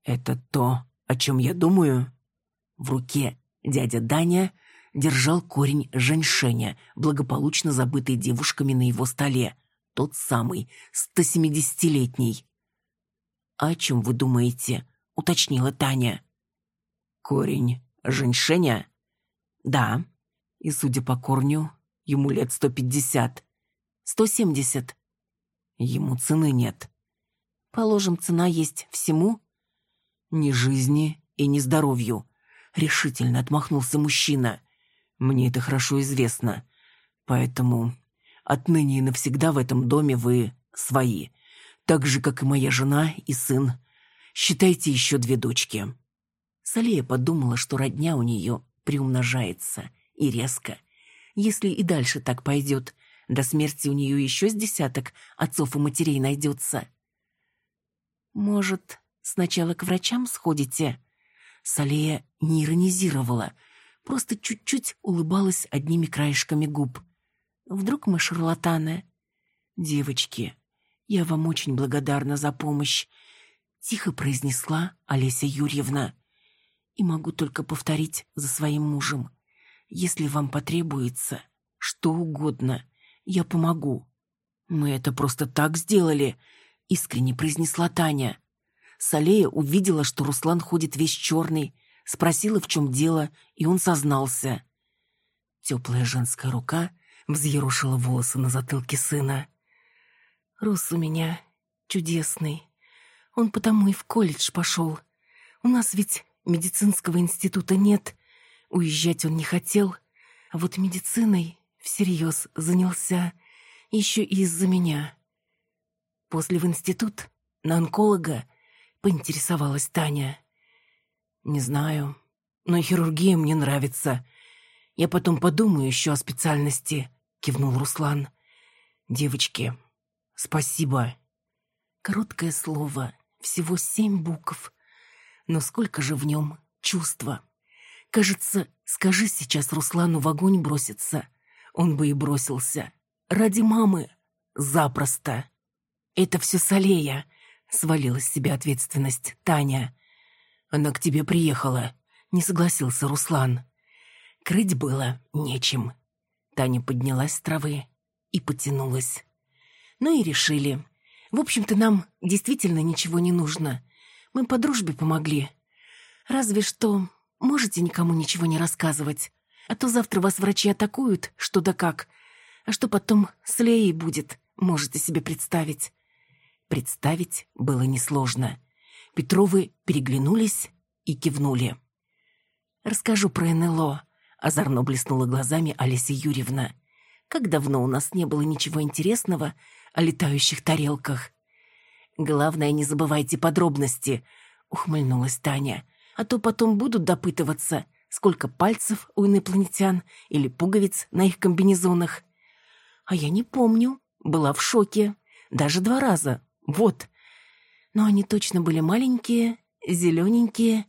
это то, о чем я думаю? В руке дядя Даня держал корень женьшеня, благополучно забытый девушками на его столе. Тот самый, 170-летний. «А «О чем вы думаете?» — уточнила Таня. «Корень женьшеня?» «Да. И, судя по корню, ему лет сто пятьдесят. Сто семьдесят. Ему цены нет.
Положим, цена есть всему?
Ни жизни и ни здоровью. Решительно отмахнулся мужчина. Мне это хорошо известно. Поэтому отныне и навсегда в этом доме вы свои. Так же, как и моя жена и сын. Считайте еще две дочки. Салея подумала, что родня у нее приумножается. И резко. Если и дальше так пойдет, до смерти у нее еще с десяток отцов и матерей найдется.
«Может, сначала к врачам сходите?»
Салея не иронизировала, просто чуть-чуть улыбалась одними краешками губ. «Вдруг мы шарлатаны?» «Девочки, я вам очень благодарна за помощь», — тихо произнесла Олеся Юрьевна. «И могу только повторить за своим мужем. Если вам потребуется что угодно, я помогу». «Мы это просто так сделали», — искренне произнесла Таня. Салея увидела, что Руслан ходит весь черный, спросила, в чем дело, и он сознался. Теплая женская рука взъерошила волосы на затылке сына.
«Рус у меня чудесный. Он потому и в колледж пошел. У нас ведь медицинского института нет. Уезжать он не хотел. А вот медициной всерьез занялся еще и из-за меня. После в институт на онколога поинтересовалась Таня. «Не знаю, но хирургия мне нравится. Я потом подумаю еще о специальности», — кивнул Руслан. «Девочки, спасибо». Короткое слово, всего семь букв. Но сколько же в нем чувства. Кажется, скажи сейчас Руслану в огонь броситься, он бы и бросился. Ради мамы. Запросто. Это все Салея. Свалила с себя ответственность Таня. Она к тебе приехала. Не согласился Руслан. Крыть было нечем. Таня поднялась с травы и потянулась. Ну и решили. В общем-то, нам действительно ничего не нужно. Мы по дружбе помогли. Разве что можете никому ничего не рассказывать. А то завтра вас врачи атакуют, что да как. А что потом с Леей будет, можете себе представить. Представить было несложно. Петровы переглянулись и кивнули. «Расскажу про НЛО», — озорно блеснула глазами Олеся Юрьевна. «Как давно у нас не было ничего интересного о летающих тарелках?» «Главное, не забывайте подробности», — ухмыльнулась Таня. «А то потом будут допытываться, сколько пальцев у инопланетян или пуговиц на их комбинезонах. А я не помню, была в шоке. Даже два раза. Вот. Но они точно были маленькие, зелененькие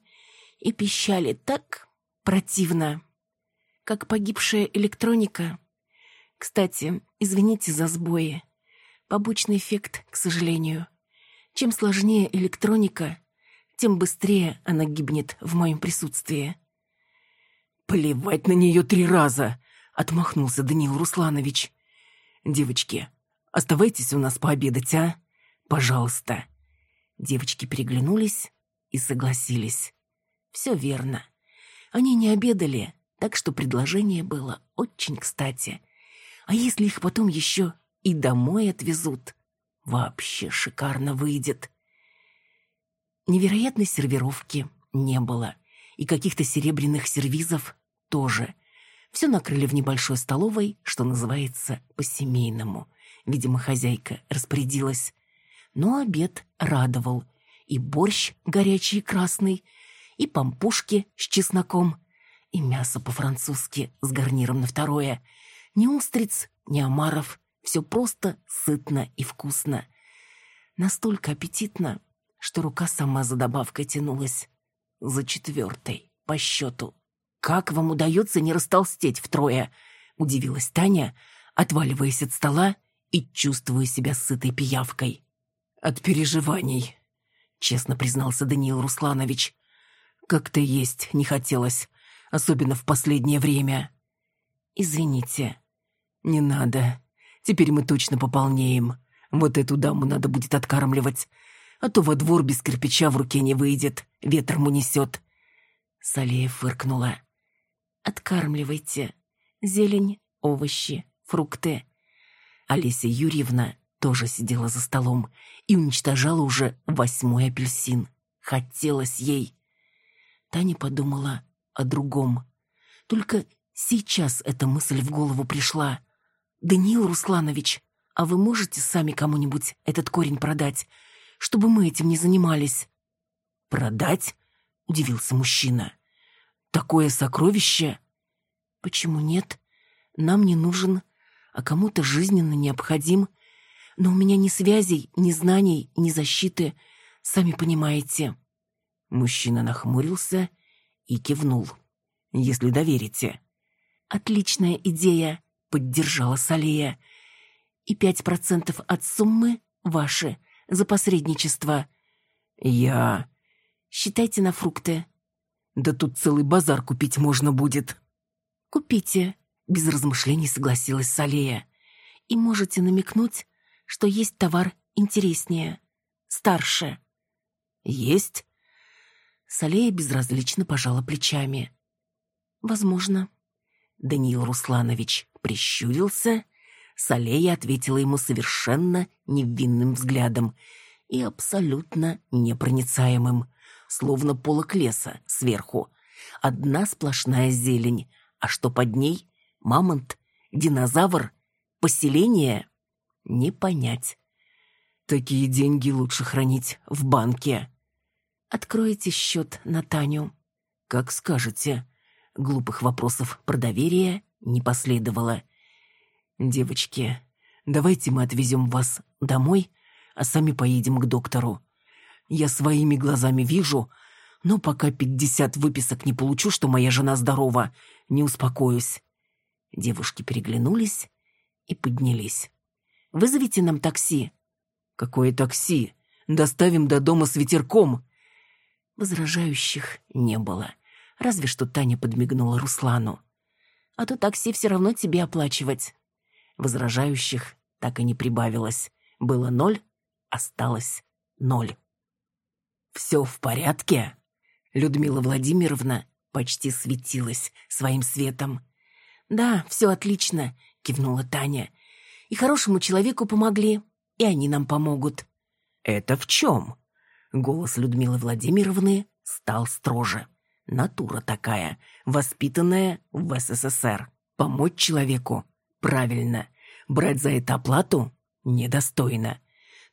и пищали так противно, как погибшая электроника. Кстати, извините за сбои. Побочный эффект, к сожалению. Чем сложнее электроника, тем быстрее она гибнет в моем присутствии. «Плевать на нее три раза!» — отмахнулся Даниил Русланович. «Девочки, оставайтесь у нас пообедать, а? Пожалуйста». Девочки переглянулись и согласились. Все верно. Они не обедали, так что предложение было очень кстати. А если их потом еще и домой отвезут, вообще шикарно выйдет. Невероятной сервировки не было, и каких-то серебряных сервизов тоже. Все накрыли в небольшой столовой, что называется, по-семейному. Видимо, хозяйка распорядилась. Но обед радовал. И борщ горячий и красный, и пампушки с чесноком, и мясо по-французски с гарниром на второе. Ни устриц, ни омаров. Все просто сытно и вкусно. Настолько аппетитно, что рука сама за добавкой тянулась. За четвертой, по счету. «Как вам удается не растолстеть втрое?» — удивилась Таня, отваливаясь от стола и чувствуя себя сытой пиявкой. «От переживаний», — честно признался Даниил Русланович. «Как-то есть не хотелось, особенно в последнее время». «Извините». «Не надо. Теперь мы точно пополнеем. Вот эту даму надо будет откармливать а то во двор без кирпича в руке не выйдет, ветром унесет. Салея фыркнула. «Откармливайте. Зелень, овощи, фрукты». Олеся Юрьевна тоже сидела за столом и уничтожала уже восьмой апельсин. Хотелось ей. Таня подумала о другом. Только сейчас эта мысль в голову пришла. «Даниил Русланович, а вы можете сами кому-нибудь этот корень продать? чтобы мы этим не занимались». «Продать?» — удивился мужчина. «Такое сокровище?» «Почему нет? Нам не нужен, а кому-то жизненно необходим. Но у меня ни связей, ни знаний, ни защиты, сами понимаете». Мужчина нахмурился и кивнул. «Если доверите». «Отличная идея», — поддержала Салея. «И пять процентов от суммы ваши за посредничество. Я... Считайте на фрукты. Да тут целый базар купить можно будет. Купите. Без размышлений согласилась Салея. И можете намекнуть, что есть товар интереснее, старше. Есть? Салея безразлично пожала плечами. Возможно. Даниил Русланович прищурился Салея ответила ему совершенно невинным взглядом и абсолютно непроницаемым, словно полок леса сверху. Одна сплошная зелень, а что под ней? Мамонт? Динозавр? Поселение? Не понять. Такие деньги лучше хранить в банке. Откройте счет на Таню. Как скажете. Глупых вопросов про доверие не последовало. «Девочки, давайте мы отвезем вас домой, а сами поедем к доктору. Я своими глазами вижу, но пока пятьдесят выписок не получу, что моя жена здорова, не успокоюсь». Девушки переглянулись и поднялись. «Вызовите нам такси». «Какое такси? Доставим до дома с ветерком». Возражающих не было, разве что Таня подмигнула Руслану. «А то такси все равно тебе оплачивать». Возражающих так и не прибавилось. Было ноль, осталось ноль. «Все в порядке?» Людмила Владимировна почти светилась своим светом. «Да, все отлично», — кивнула Таня. «И хорошему человеку помогли, и они нам помогут». «Это в чем?» Голос Людмилы Владимировны стал строже. Натура такая, воспитанная в СССР. Помочь человеку Правильно. Брать за это оплату недостойно.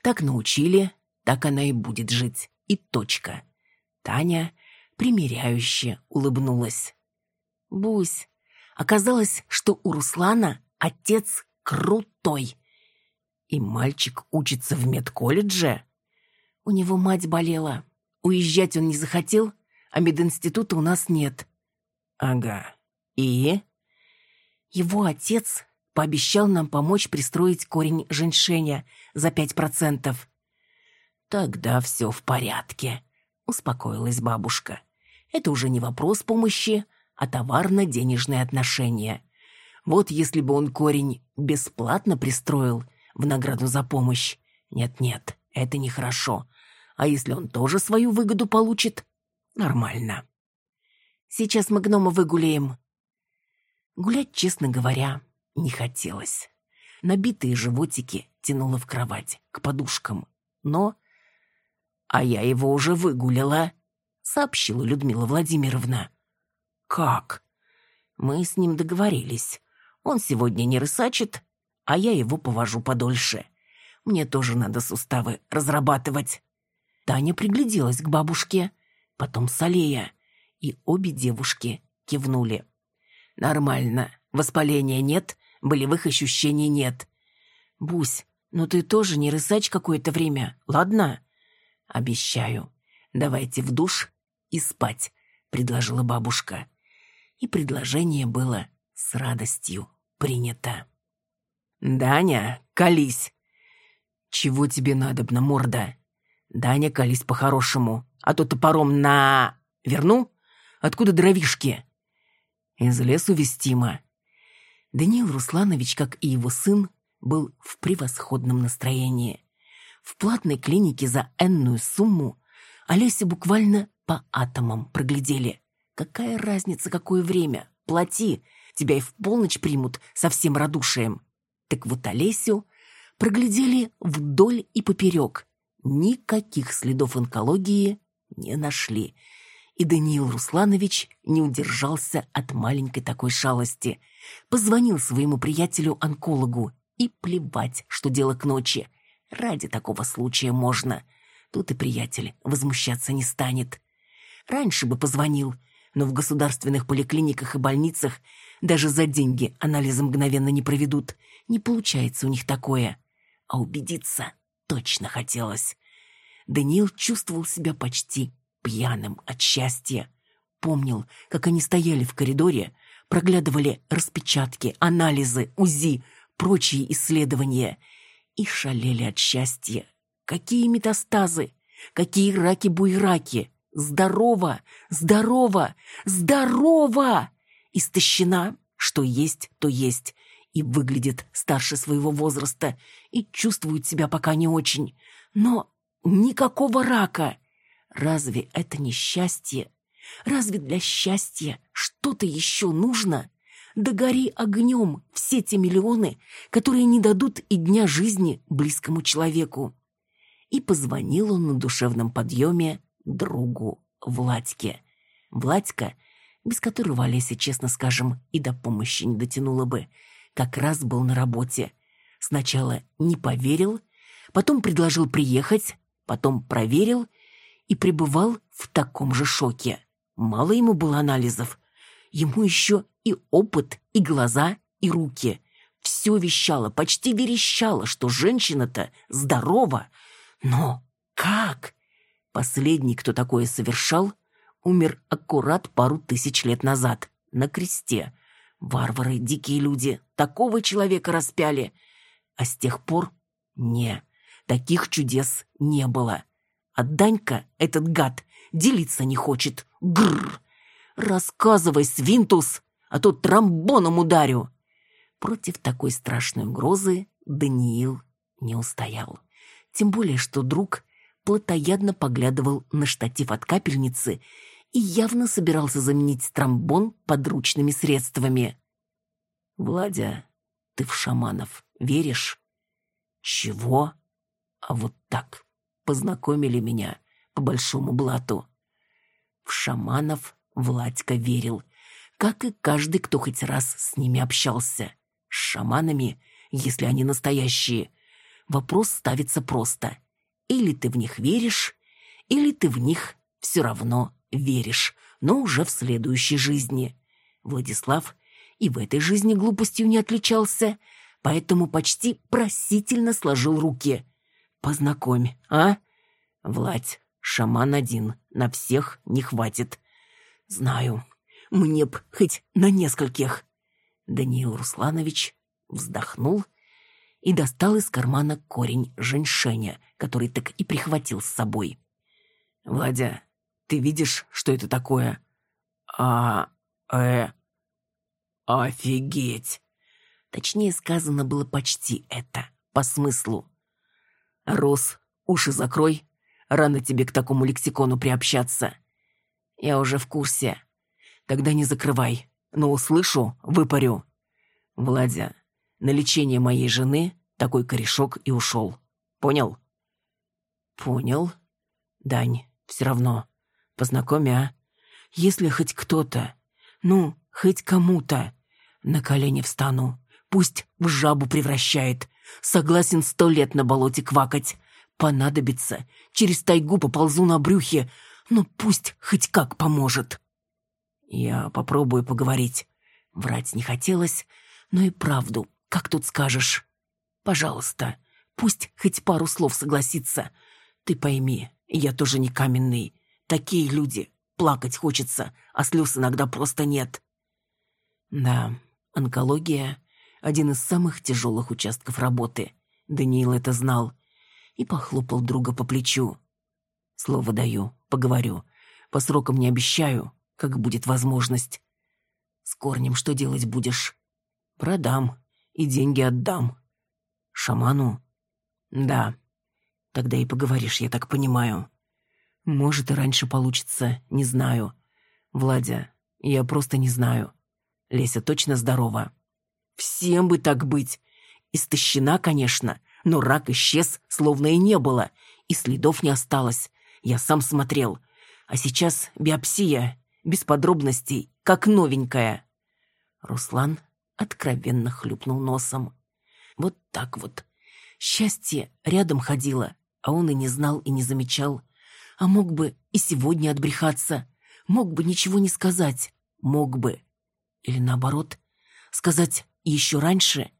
Так научили, так она и будет жить. И точка. Таня примиряюще улыбнулась. Бусь, оказалось, что у Руслана отец крутой. И мальчик учится в медколледже. У него мать болела. Уезжать он не захотел, а мединститута у нас нет. Ага. И? Его отец Пообещал нам помочь пристроить корень женьшеня за пять процентов. «Тогда все в порядке», — успокоилась бабушка. «Это уже не вопрос помощи, а товарно-денежные отношения. Вот если бы он корень бесплатно пристроил в награду за помощь. Нет-нет, это нехорошо.
А если он тоже свою выгоду получит? Нормально.
Сейчас мы гнома выгуляем. Гулять, честно говоря, не хотелось. Набитые животики тянуло в кровать, к подушкам. Но... А я его уже выгуляла, сообщила Людмила Владимировна.
Как?
Мы с ним договорились. Он сегодня не рысачит, а я его повожу подольше. Мне тоже надо суставы разрабатывать. Таня пригляделась к бабушке, потом Салея, и обе девушки кивнули. «Нормально. Воспаления нет, болевых ощущений нет. Бусь, ну ты тоже не рысач какое-то время, ладно?» «Обещаю. Давайте в душ и спать», — предложила бабушка. И предложение было с радостью принято. «Даня, колись!» «Чего тебе надобно, морда?» «Даня, колись по-хорошему, а то топором на...» «Верну? Откуда дровишки?» «Из лесу вестимо». Даниил Русланович, как и его сын, был в превосходном настроении. В платной клинике за энную сумму Олеся буквально по атомам проглядели. Какая разница, какое время? Плати, тебя и в полночь примут со всем радушием. Так вот Олесю проглядели вдоль и поперек. Никаких следов онкологии не нашли. И Даниил Русланович не удержался от маленькой такой шалости. Позвонил своему приятелю-онкологу. И плевать, что дело к ночи. Ради такого случая можно. Тут и приятель возмущаться не станет. Раньше бы позвонил, но в государственных поликлиниках и больницах даже за деньги анализы мгновенно не проведут. Не получается у них такое. А убедиться точно хотелось. Даниил чувствовал себя почти пьяным от счастья. Помнил, как они стояли в коридоре, проглядывали распечатки, анализы, УЗИ, прочие исследования и шалели от счастья. Какие метастазы, какие раки-буйраки. Здорово, здорово, здорово! Истощена, что есть, то есть, и выглядит старше своего возраста, и чувствует себя пока не очень. Но никакого рака. Разве это не счастье? Разве для счастья что-то еще нужно? Да гори огнем все те миллионы, которые не дадут и дня жизни близкому человеку. И позвонил он на душевном подъеме другу Владьке. Владька, без которого Олеся, честно скажем, и до помощи не дотянула бы, как раз был на работе. Сначала не поверил, потом предложил приехать, потом проверил и пребывал в таком же шоке. Мало ему было анализов. Ему еще и опыт, и глаза, и руки. Все вещало, почти верещало, что женщина-то здорова. Но как? Последний, кто такое совершал, умер аккурат пару тысяч лет назад, на кресте. Варвары, дикие люди, такого человека распяли. А с тех пор не, таких чудес не было. А Данька, этот гад, делиться не хочет. Гррр! Рассказывай, Свинтус, а то тромбоном ударю. Против такой страшной угрозы Даниил не устоял. Тем более, что друг плотоядно поглядывал на штатив от капельницы и явно собирался заменить тромбон подручными средствами. «Владя, ты в шаманов веришь?» «Чего?» «А вот так. Познакомили меня по большому блату». В шаманов Владька верил, как и каждый, кто хоть раз с ними общался. С шаманами, если они настоящие, вопрос ставится просто. Или ты в них веришь, или ты в них все равно веришь, но уже в следующей жизни. Владислав и в этой жизни глупостью не отличался, поэтому почти просительно сложил руки. «Познакомь, а?» «Владь, шаман один, на всех не хватит». «Знаю, мне б хоть на нескольких». Даниил Русланович вздохнул и достал из кармана корень женьшеня, который так и прихватил с собой. «Владя, ты видишь, что это такое?» «А... э...» «Офигеть!» Точнее сказано было почти это, по смыслу. «Рос, уши закрой,
Рано тебе к такому лексикону приобщаться. Я уже в курсе. Тогда не закрывай. Но услышу, выпарю. Владя, на лечение моей жены такой корешок и ушел. Понял? Понял. Дань, все равно. Познакомь, а? Если хоть кто-то, ну, хоть кому-то, на колени встану. Пусть в жабу превращает. Согласен сто лет на болоте квакать. Понадобится. Через тайгу поползу на брюхе. Но пусть хоть как поможет. Я попробую поговорить. Врать не хотелось, но и правду, как тут скажешь. Пожалуйста, пусть хоть пару слов согласится. Ты пойми, я тоже не каменный. Такие люди. Плакать хочется, а слез иногда просто нет. Да, онкология — один из самых тяжелых участков работы. Даниил это знал и похлопал друга по плечу. Слово даю, поговорю. По срокам не обещаю, как будет возможность. С корнем что делать будешь? Продам и деньги отдам. Шаману? Да. Тогда и поговоришь, я так понимаю. Может, и раньше получится, не знаю. Владя, я просто не знаю. Леся точно здорова. Всем бы так быть. Истощена, конечно, но рак исчез, словно и не было, и следов не осталось. Я сам смотрел. А сейчас биопсия, без подробностей, как новенькая. Руслан откровенно хлюпнул носом. Вот так вот. Счастье рядом ходило, а он и не знал, и не замечал. А мог бы и сегодня отбрехаться. Мог бы ничего не сказать. Мог бы. Или наоборот, сказать еще раньше.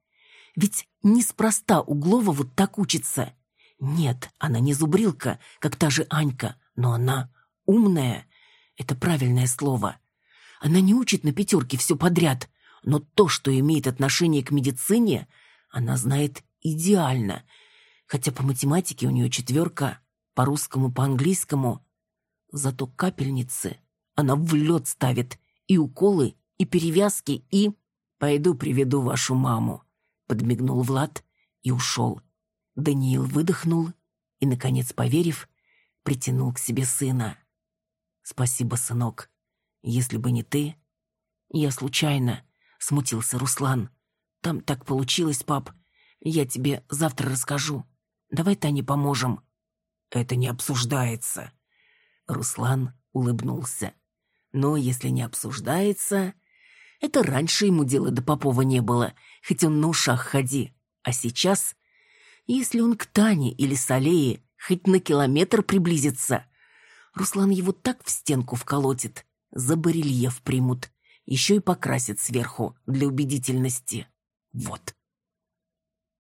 Ведь неспроста Углова вот так учится. Нет, она не зубрилка, как та же Анька, но она умная. Это правильное слово. Она не учит на пятерке все подряд, но то, что имеет отношение к медицине, она знает идеально. Хотя по математике у нее четверка, по русскому, по английскому. Зато капельницы она в лед ставит, и уколы, и перевязки, и... «Пойду приведу вашу маму», — подмигнул Влад и ушел. Даниил выдохнул и, наконец, поверив, притянул к себе сына. «Спасибо, сынок. Если бы не ты...» «Я случайно», — смутился Руслан. «Там так получилось, пап. Я тебе завтра расскажу. Давай Тане поможем». «Это не обсуждается». Руслан улыбнулся. «Но если не обсуждается, это раньше ему дела до Попова не было, хоть он на ушах ходи. А сейчас, если он к Тане или Салее хоть на километр приблизится, Руслан его так в стенку вколотит, за барельеф примут, еще и покрасит сверху для убедительности. Вот.